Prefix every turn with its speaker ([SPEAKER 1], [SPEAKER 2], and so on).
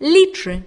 [SPEAKER 1] Liter.